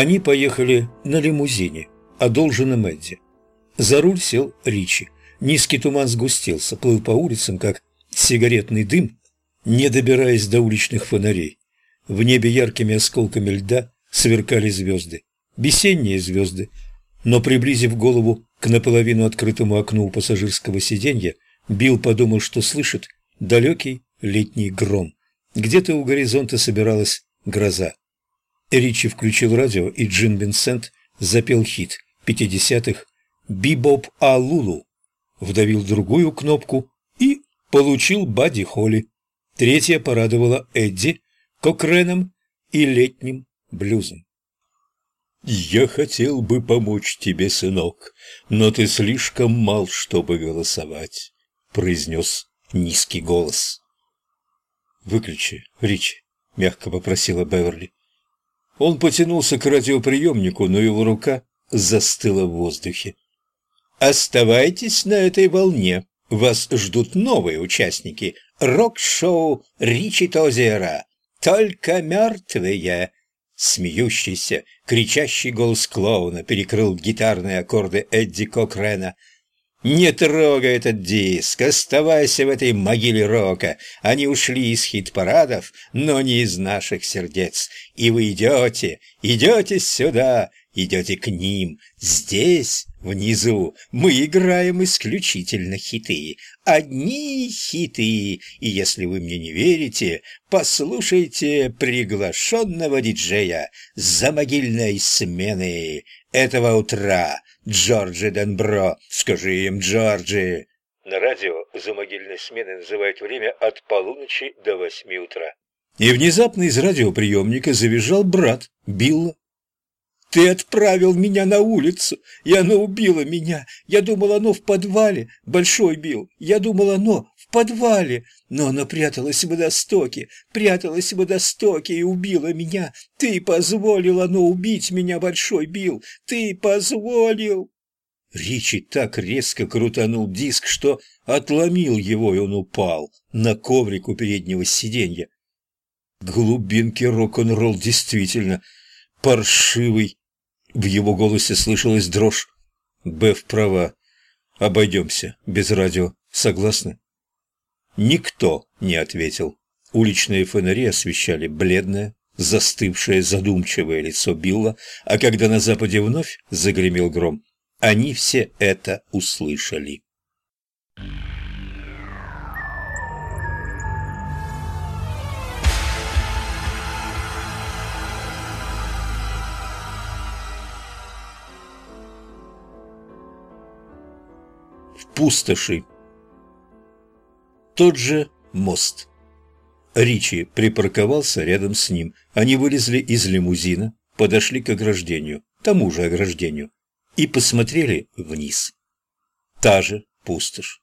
Они поехали на лимузине, одолженном Эдди. За руль сел Ричи. Низкий туман сгустился, плыл по улицам, как сигаретный дым, не добираясь до уличных фонарей. В небе яркими осколками льда сверкали звезды. Весенние звезды. Но, приблизив голову к наполовину открытому окну у пассажирского сиденья, Билл подумал, что слышит далекий летний гром. Где-то у горизонта собиралась гроза. Ричи включил радио, и Джин Винсент запел хит пятидесятых «Бибоп Алулу», вдавил другую кнопку и получил Бадди Холли. Третья порадовала Эдди Кокреном и летним блюзом. «Я хотел бы помочь тебе, сынок, но ты слишком мал, чтобы голосовать», — произнес низкий голос. «Выключи, Ричи», — мягко попросила Беверли. Он потянулся к радиоприемнику, но его рука застыла в воздухе. «Оставайтесь на этой волне. Вас ждут новые участники. Рок-шоу Ричи Тозера. Только мертвые!» Смеющийся, кричащий голос клоуна перекрыл гитарные аккорды Эдди Кокрена — «Не трогай этот диск, оставайся в этой могиле рока. Они ушли из хит-парадов, но не из наших сердец. И вы идете, идете сюда, идете к ним. Здесь, внизу, мы играем исключительно хиты. Одни хиты. И если вы мне не верите, послушайте приглашенного диджея за могильной смены этого утра». Джорджи Денбро. Скажи им, Джорджи!» На радио за могильной сменой называют время от полуночи до восьми утра. И внезапно из радиоприемника завизжал брат Билла. «Ты отправил меня на улицу, и оно убило меня. Я думал, оно в подвале. Большой Билл, я думал, оно в подвале. Но оно пряталось в водостоке, пряталось в водостоке и убило меня. Ты позволил оно убить меня, Большой Билл. Ты позволил!» Ричи так резко крутанул диск, что отломил его, и он упал на коврик у переднего сиденья. Глубинки рок-н-ролл действительно паршивый в его голосе слышалась дрожь. Беф права. Обойдемся без радио. Согласны? Никто не ответил. Уличные фонари освещали бледное, застывшее, задумчивое лицо Билла, а когда на западе вновь загремел гром, они все это услышали. Пустоши. Тот же мост. Ричи припарковался рядом с ним. Они вылезли из лимузина, подошли к ограждению, тому же ограждению, и посмотрели вниз. Та же пустошь.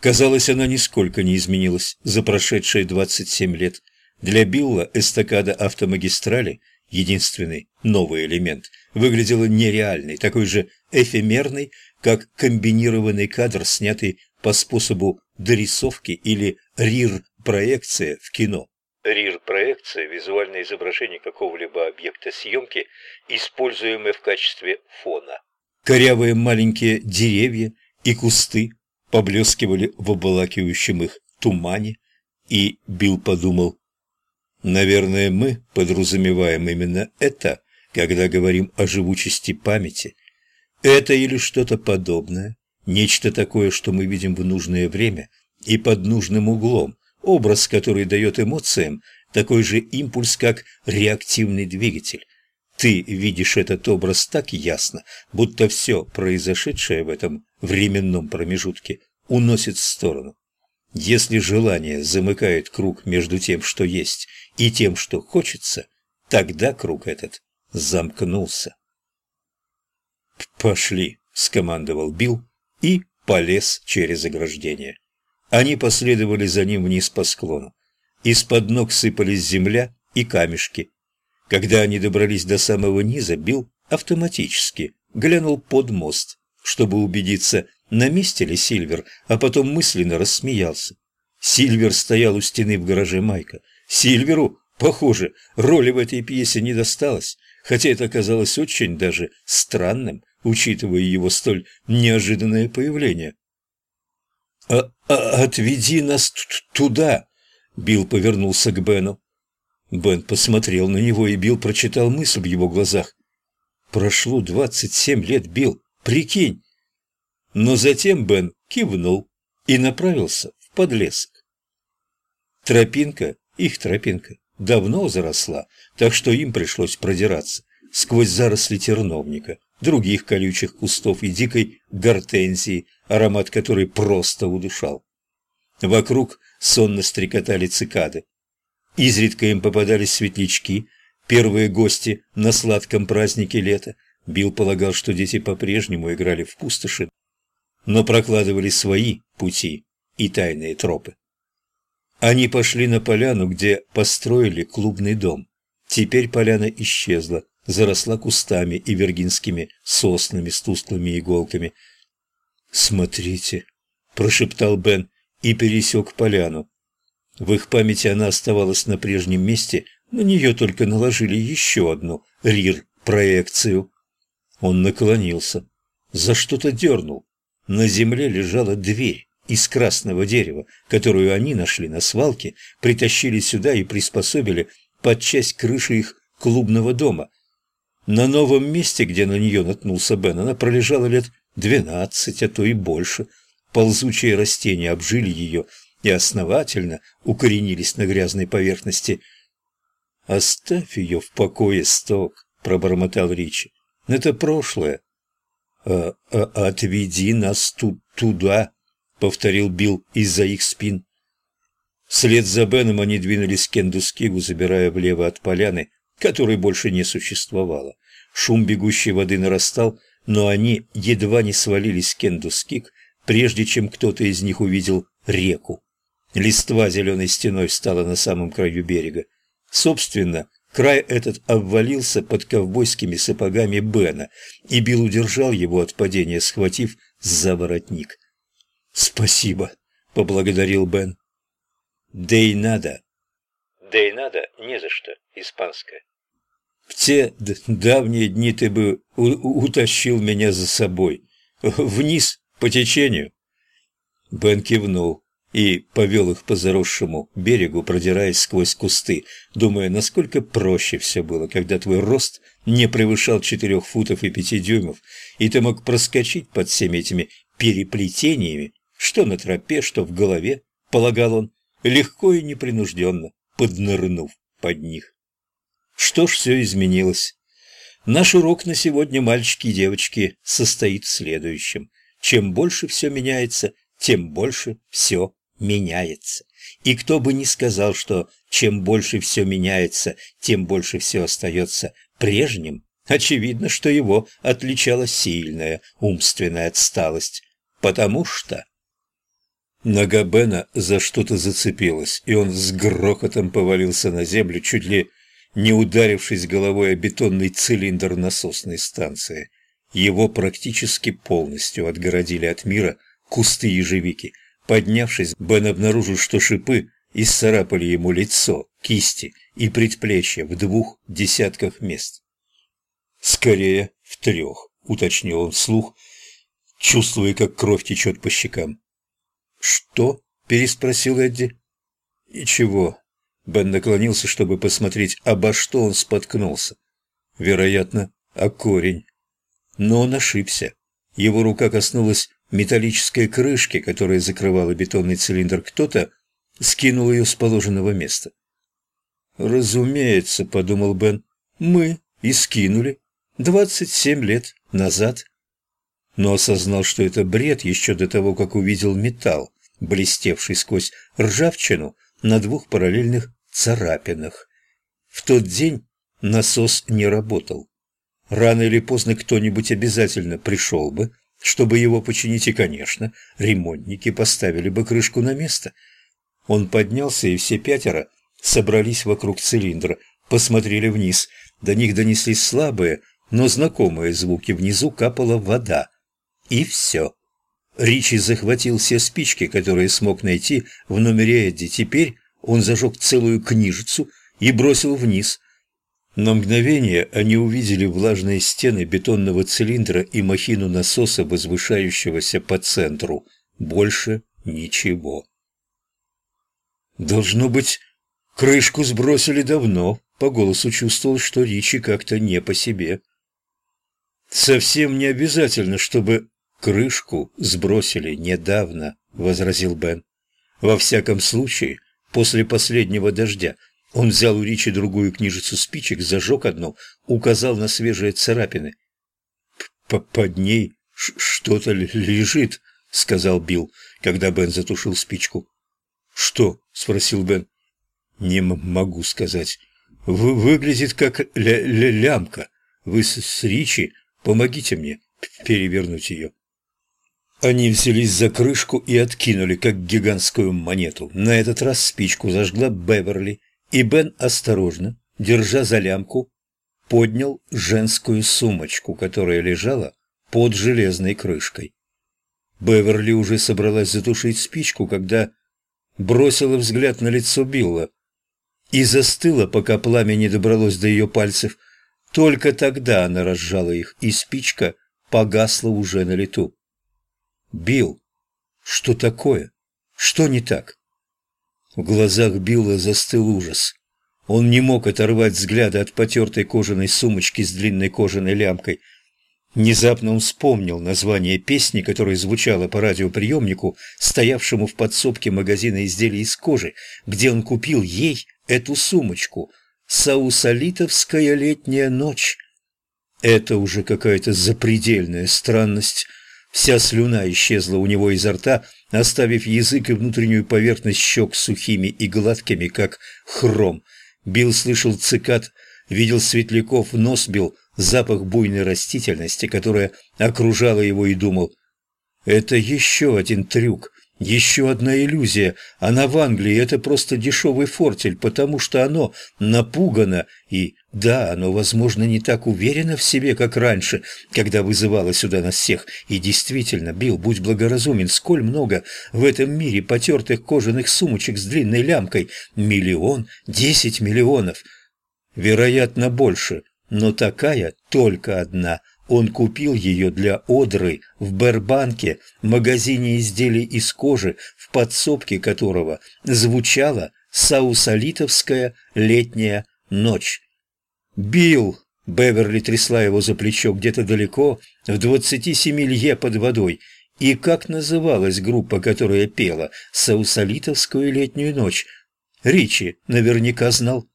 Казалось, она нисколько не изменилась за прошедшие 27 лет. Для Билла эстакада автомагистрали, единственный новый элемент, выглядела нереальной, такой же эфемерной, как комбинированный кадр, снятый по способу дорисовки или рир-проекция в кино. Рир-проекция – визуальное изображение какого-либо объекта съемки, используемое в качестве фона. Корявые маленькие деревья и кусты поблескивали в обволакивающем их тумане, и Билл подумал, «Наверное, мы подразумеваем именно это, когда говорим о живучести памяти» Это или что-то подобное, нечто такое, что мы видим в нужное время и под нужным углом, образ, который дает эмоциям такой же импульс, как реактивный двигатель. Ты видишь этот образ так ясно, будто все произошедшее в этом временном промежутке уносит в сторону. Если желание замыкает круг между тем, что есть, и тем, что хочется, тогда круг этот замкнулся. «Пошли», — скомандовал Билл и полез через ограждение. Они последовали за ним вниз по склону. Из-под ног сыпались земля и камешки. Когда они добрались до самого низа, Билл автоматически глянул под мост, чтобы убедиться, на месте ли Сильвер, а потом мысленно рассмеялся. Сильвер стоял у стены в гараже Майка. Сильверу, похоже, роли в этой пьесе не досталось хотя это казалось очень даже странным, учитывая его столь неожиданное появление. «А, а отведи нас туда!» Билл повернулся к Бену. Бен посмотрел на него, и Билл прочитал мысль в его глазах. «Прошло двадцать семь лет, Билл, прикинь!» Но затем Бен кивнул и направился в подлесок. Тропинка, их тропинка, давно заросла, так что им пришлось продираться сквозь заросли терновника, других колючих кустов и дикой гортензии, аромат которой просто удушал. Вокруг сонно стрекотали цикады. Изредка им попадались светлячки, первые гости на сладком празднике лета. Билл полагал, что дети по-прежнему играли в пустоши, но прокладывали свои пути и тайные тропы. Они пошли на поляну, где построили клубный дом. Теперь поляна исчезла, заросла кустами и вергинскими соснами с тусклыми иголками. «Смотрите», – прошептал Бен и пересек поляну. В их памяти она оставалась на прежнем месте, на нее только наложили еще одну рир-проекцию. Он наклонился, за что-то дернул. На земле лежала дверь из красного дерева, которую они нашли на свалке, притащили сюда и приспособили под часть крыши их клубного дома. На новом месте, где на нее наткнулся Бен, она пролежала лет двенадцать, а то и больше. Ползучие растения обжили ее и основательно укоренились на грязной поверхности. «Оставь ее в покое, Сток», — пробормотал Ричи. «Это прошлое». «А, а, «Отведи нас тут туда», — повторил Билл из-за их спин. Вслед за Беном они двинулись к Кендускигу, забирая влево от поляны, которой больше не существовало. Шум бегущей воды нарастал, но они едва не свалились в Кендускиг, прежде чем кто-то из них увидел реку. Листва зеленой стеной встала на самом краю берега. Собственно, край этот обвалился под ковбойскими сапогами Бена, и Билл удержал его от падения, схватив за воротник. «Спасибо», — поблагодарил Бен. «Да и надо». «Да и надо, не за что, испанское». В те давние дни ты бы утащил меня за собой. Вниз, по течению. Бен кивнул и повел их по заросшему берегу, продираясь сквозь кусты, думая, насколько проще все было, когда твой рост не превышал четырех футов и пяти дюймов, и ты мог проскочить под всеми этими переплетениями, что на тропе, что в голове, полагал он, легко и непринужденно, поднырнув под них. Что ж, все изменилось. Наш урок на сегодня, мальчики и девочки, состоит в следующем. Чем больше все меняется, тем больше все меняется. И кто бы ни сказал, что чем больше все меняется, тем больше все остается прежним, очевидно, что его отличала сильная умственная отсталость. Потому что... Нога Бена за что-то зацепилась, и он с грохотом повалился на землю, чуть ли не ударившись головой о бетонный цилиндр насосной станции. Его практически полностью отгородили от мира кусты ежевики. Поднявшись, Бен обнаружил, что шипы исцарапали ему лицо, кисти и предплечья в двух десятках мест. «Скорее, в трех», — уточнил он вслух, чувствуя, как кровь течет по щекам. «Что?» — переспросил Эдди. «Ничего, Бен наклонился, чтобы посмотреть, обо что он споткнулся. Вероятно, о корень. Но он ошибся. Его рука коснулась металлической крышки, которая закрывала бетонный цилиндр. Кто-то скинул ее с положенного места. «Разумеется», — подумал Бен, — «мы и скинули. Двадцать семь лет назад». Но осознал, что это бред еще до того, как увидел металл, блестевший сквозь ржавчину на двух параллельных царапинах. В тот день насос не работал. Рано или поздно кто-нибудь обязательно пришел бы, чтобы его починить, и, конечно, ремонтники поставили бы крышку на место. Он поднялся, и все пятеро собрались вокруг цилиндра, посмотрели вниз. До них донеслись слабые, но знакомые звуки. Внизу капала вода. И все. Ричи захватил все спички, которые смог найти в номере Эдди. Теперь он зажег целую книжицу и бросил вниз. На мгновение они увидели влажные стены бетонного цилиндра и махину насоса, возвышающегося по центру. Больше ничего. Должно быть, крышку сбросили давно. По голосу чувствовал, что Ричи как-то не по себе. Совсем не обязательно, чтобы крышку сбросили недавно, возразил Бен. Во всяком случае, после последнего дождя он взял у Ричи другую книжицу спичек, зажег одну, указал на свежие царапины. П «Под ней что-то лежит», — сказал Билл, когда Бен затушил спичку. «Что?» — спросил Бен. «Не могу сказать. Вы выглядит как ля ля лямка. Вы с, с Ричи помогите мне перевернуть ее». Они взялись за крышку и откинули, как гигантскую монету. На этот раз спичку зажгла Беверли, и Бен осторожно, держа за лямку, поднял женскую сумочку, которая лежала под железной крышкой. Беверли уже собралась затушить спичку, когда бросила взгляд на лицо Билла и застыла, пока пламя не добралось до ее пальцев. Только тогда она разжала их, и спичка погасла уже на лету. «Билл, что такое? Что не так?» В глазах Билла застыл ужас. Он не мог оторвать взгляда от потертой кожаной сумочки с длинной кожаной лямкой. Внезапно он вспомнил название песни, которая звучала по радиоприемнику, стоявшему в подсобке магазина изделий из кожи, где он купил ей эту сумочку. «Саусалитовская летняя ночь». Это уже какая-то запредельная странность. Вся слюна исчезла у него изо рта, оставив язык и внутреннюю поверхность щек сухими и гладкими, как хром. Билл слышал цикад, видел светляков, нос бил, запах буйной растительности, которая окружала его, и думал, «Это еще один трюк, еще одна иллюзия. Она в Англии, это просто дешевый фортель, потому что оно напугано и да, оно, возможно, не так уверено в себе, как раньше, когда вызывало сюда нас всех. И действительно, Билл, будь благоразумен, сколь много в этом мире потертых кожаных сумочек с длинной лямкой? Миллион? Десять миллионов? Вероятно, больше. Но такая только одна. Он купил ее для Одры в Бербанке, магазине изделий из кожи, в подсобке которого звучала «Саусалитовская летняя ночь». «Билл!» — Беверли трясла его за плечо где-то далеко, в двадцати семи лье под водой. И как называлась группа, которая пела «Саусалитовскую летнюю ночь»? Ричи наверняка знал.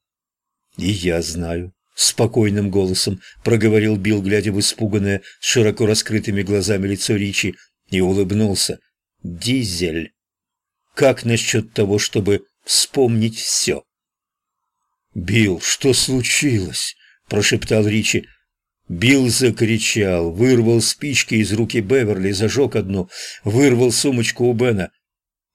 «И я знаю», — спокойным голосом проговорил Билл, глядя в испуганное, широко раскрытыми глазами лицо Ричи, и улыбнулся. «Дизель. Как насчет того, чтобы вспомнить все?» «Билл, что случилось?» – прошептал Ричи. Билл закричал, вырвал спички из руки Беверли, зажег одну, вырвал сумочку у Бена.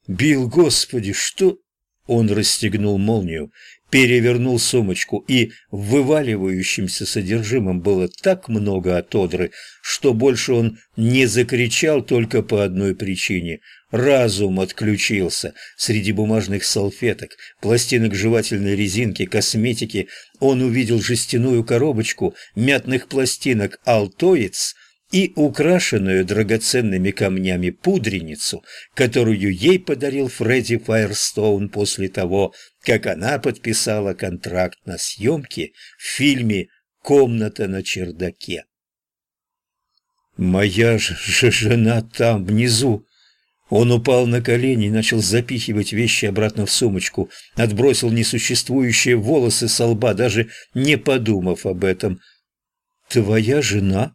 «Билл, господи, что...» Он расстегнул молнию, перевернул сумочку, и в вываливающемся содержимом было так много от одры, что больше он не закричал только по одной причине – Разум отключился. Среди бумажных салфеток, пластинок жевательной резинки, косметики он увидел жестяную коробочку мятных пластинок «Алтоиц» и украшенную драгоценными камнями пудреницу, которую ей подарил Фредди Файерстоун после того, как она подписала контракт на съемки в фильме «Комната на чердаке». «Моя же жена там, внизу», он упал на колени и начал запихивать вещи обратно в сумочку, отбросил несуществующие волосы со лба, даже не подумав об этом. «Твоя жена?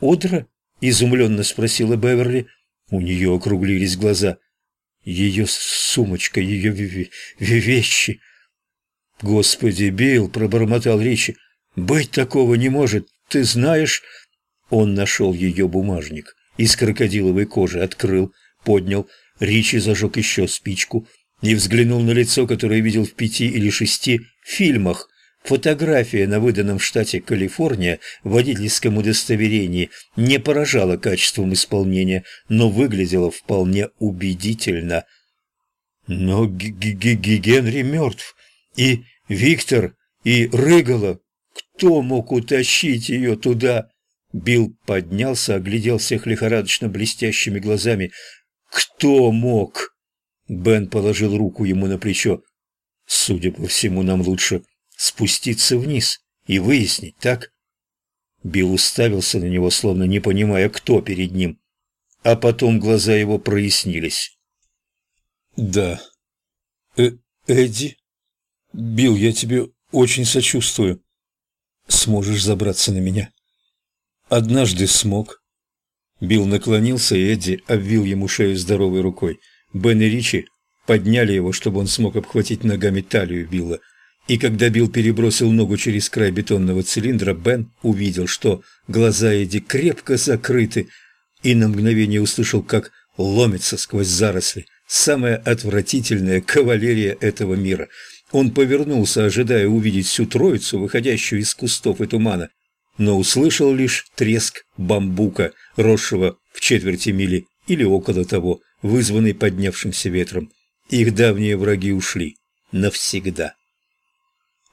Одра?» — изумленно спросила Беверли. У нее округлились глаза. «Ее сумочка, ее вещи!» «Господи, Билл!» — пробормотал Ричи. «Быть такого не может! Ты знаешь...» Он нашел ее бумажник из крокодиловой кожи, открыл, поднял, Ричи зажег еще спичку и взглянул на лицо, которое видел в пяти или шести фильмах. Фотография на выданном в штате Калифорния водительском удостоверении не поражала качеством исполнения, но выглядела вполне убедительно. Но Г -г -г Генри мертв, и Виктор, и Рыгала. Кто мог утащить ее туда? Билл поднялся, оглядел всех лихорадочно блестящими глазами. «Кто мог?» Бен положил руку ему на плечо. «Судя по всему, нам лучше спуститься вниз и выяснить, так?» Билл уставился на него, словно не понимая, кто перед ним. А потом глаза его прояснились. «Да. Э Эдди? Билл, я тебе очень сочувствую. Сможешь забраться на меня?» Однажды смог. Билл наклонился, и Эдди обвил ему шею здоровой рукой. Бен и Ричи подняли его, чтобы он смог обхватить ногами талию Билла. И когда Билл перебросил ногу через край бетонного цилиндра, Бен увидел, что глаза Эдди крепко закрыты, и на мгновение услышал, как ломится сквозь заросли самая отвратительная кавалерия этого мира. Он повернулся, ожидая увидеть всю троицу, выходящую из кустов и тумана, но услышал лишь треск бамбука, росшего в четверти мили или около того, вызванный поднявшимся ветром. Их давние враги ушли. Навсегда.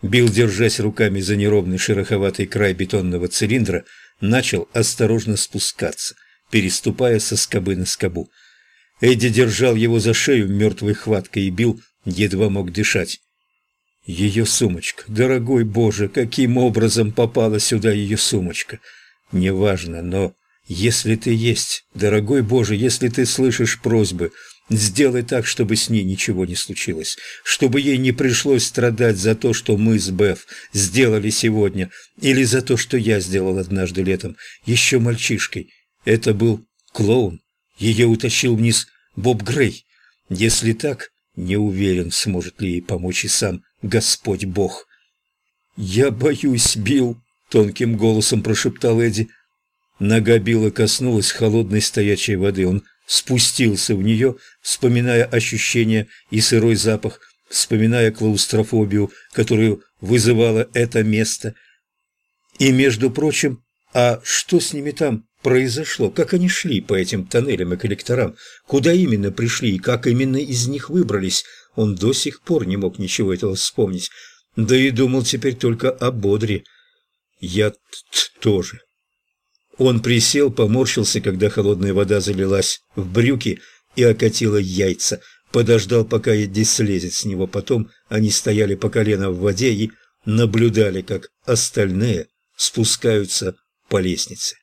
Билл, держась руками за неровный шероховатый край бетонного цилиндра, начал осторожно спускаться, переступая со скобы на скобу. Эдди держал его за шею мертвой хваткой, и Билл едва мог дышать. Ее сумочка. Дорогой Боже, каким образом попала сюда ее сумочка? Неважно, но если ты есть, дорогой Боже, если ты слышишь просьбы, сделай так, чтобы с ней ничего не случилось, чтобы ей не пришлось страдать за то, что мы с Беф сделали сегодня, или за то, что я сделал однажды летом, еще мальчишкой. Это был клоун. Ее утащил вниз Боб Грей. Если так, не уверен, сможет ли ей помочь и сам Господь Бог. «Я боюсь, Билл», — тонким голосом прошептал Эдди. Нога Билла коснулась холодной стоячей воды. Он спустился в нее, вспоминая ощущения и сырой запах, вспоминая клаустрофобию, которую вызывало это место. И, между прочим, а что с ними там произошло? Как они шли по этим тоннелям и коллекторам? Куда именно пришли и как именно из них выбрались? Он до сих пор не мог ничего этого вспомнить. Да и думал теперь только о Бодре. Я тоже. Он присел, поморщился, когда холодная вода залилась в брюки и окатила яйца. Подождал, пока Эдди слезет с него. Потом они стояли по колено в воде и наблюдали, как остальные спускаются по лестнице.